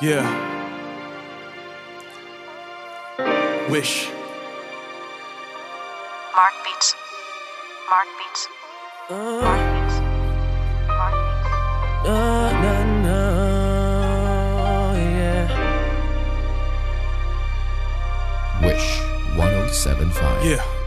Yeah. Wish. Mark Beats. Mark Beats. Mark Beats. Mark Beats. Na, na, na, yeah. Wish 1075. Yeah.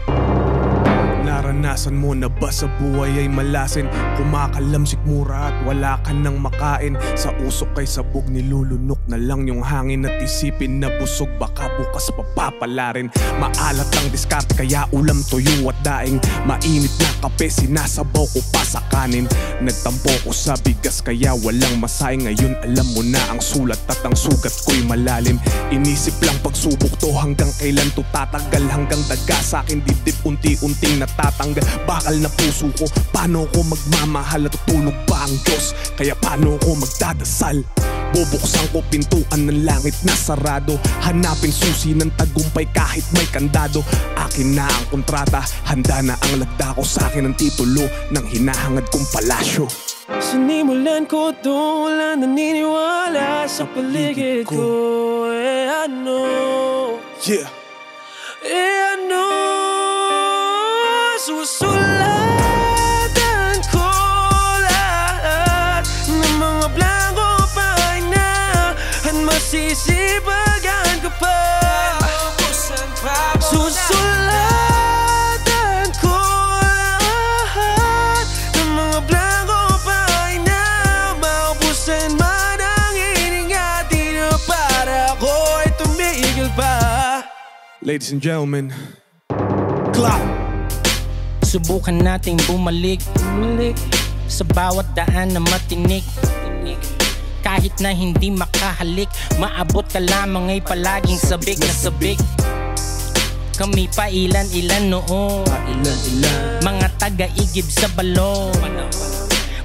Naranasan mo na ba sa buhay ay malasin? Kumakalamsik mura at wala ka nang makain. Sa usok kay sabog nilulunok na lang yung hangin At isipin na busog. Baka bukas papapalarin. Maalat ang diskarte kaya ulam tuyo at daing. Mainit na kape sinasabaw ko pa sa kanin. Nagtampo ko sa bigas kaya walang masay. Ngayon alam mo na ang sulat at ang sugat ko'y malalim. Inisip lang pagsubok to hanggang kailan to tatagal. Hanggang daga sa akin dibdib unti-unting natatanggal Bakal na puso ko paano ko magmamahal at tutulog ba ang Diyos? Kaya paano ko magdadasal? Bubuksan ko pintuan ng langit na sarado. Hanapin susi ng tagumpay kahit may kandado. Akin na ang kontrata, handa na ang lagda ko. Sa akin ang titulo Ng hinahangad kong palasyo. Sinimulan ko to, wala naniniwala sa paligid ko. Eh ano, Yeah, At masisipagan ko pa. Susulatan ko lahat Ng mga blanco pahina Maubusan man ang hininga Di na para ako'y tumigil pa. Ladies and gentlemen. Clap! Subukan nating bumalik Bumalik Sa bawat daan na matinik Kahit na hindi makahalik Maabot ka lamang ay palaging sabik na sabik. Kami pa ilan-ilan noon. Mga taga-igib sa balon.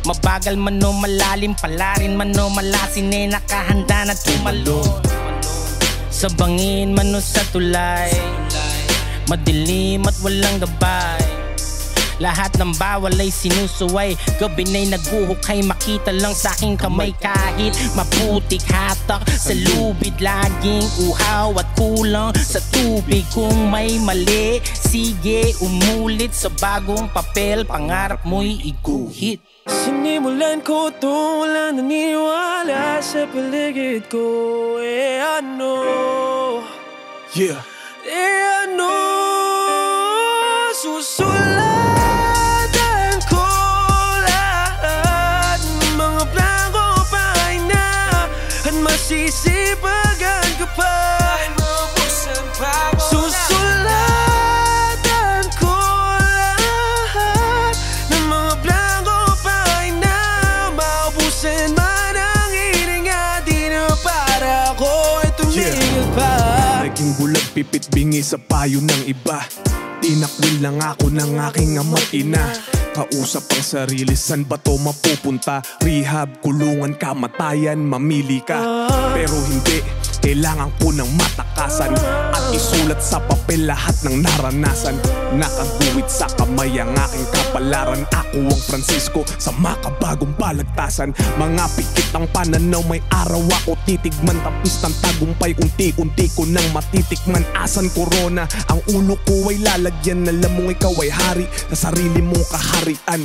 Mabagal man o malalim Palarin man o malasin Eh nakahanda na tumalon. Sa bangin man o sa tulay Madilim at walang gabay lahat ng bawal ay sinusuway. Gabi na'y naguhukay Makita lang sa aking kamay. Kahit maputik hatak Sa lubid laging uhaw At kulang sa tubig. Kung may mali Sige umulit sa bagong papel. Pangarap mo'y iguhit. Sinimulan ko to, wala naniniwala sa paligid ko. Eh ano, Yeah, eh ano pa. Susulatan ko lahat ng mga blanco pahina Maubusan man ang hininga Di na para tumigil pa. Naging bulag pipit bingi sa payo ng iba. Tinakwil lang ako ng aking ama't ina. Kausap ang sarili, san ba to mapupunta? Rehab, kulungan, kamatayan, mamili ka. Pero hindi, kailangan ko ng matakasan At isulat sa papel lahat ng naranasan. Nakaguwit sa kamay ang aking kapalaran. Ako ang Francisco sa makabagong balagtasan. Mga pikit ang pananaw, may araw ako titigman. Tapos ng tagumpay, unti-unti ko nang matitikman. Asan corona, ang ulo ko ay lalagyan. Alam mong ikaw ay hari sa sarili mong kaharian.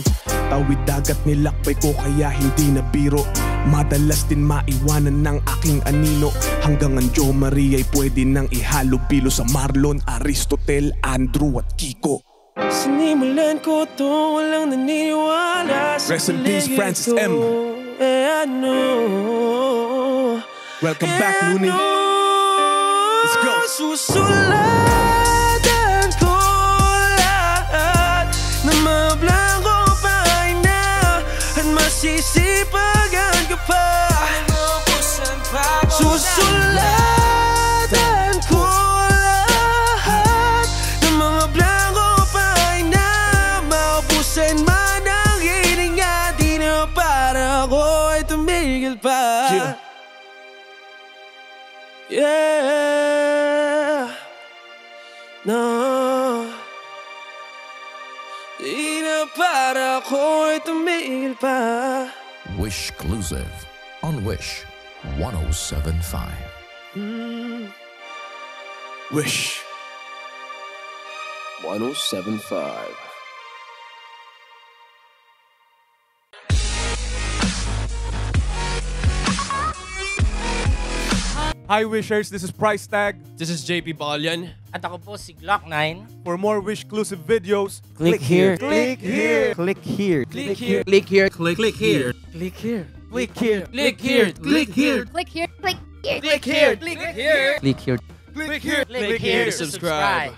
Tawid dagat nilakbay ko kaya hindi na biro Madalas din maiwanan ng aking anino Hanggang ang Jo Maria ay pwede nang ihalo-bilo Sa Marlon, Aristotel, Andrew at Kiko Sinimulan ko to, walang naniniwala sa Rest in peace, Francis. M. Eh ano Welcome eh back, Looney. ano, Let's go. Susulatan para ako'y tumigil pa Yeah. Yeah No Di na para ako'y tumigil pa Wish exclusive on Wish 1075. Wish 1075. Hi Wishers, this is Price Tag. This is JP Balian. At ako po si Glock 9. For more Wish-clusive videos, Click here. click here. Click here. Click here. Click here. Click, click here. Click here. Click here. Click here. Click here. Click here, click here. Click here. Click here. Click here. Click here. Click here subscribe.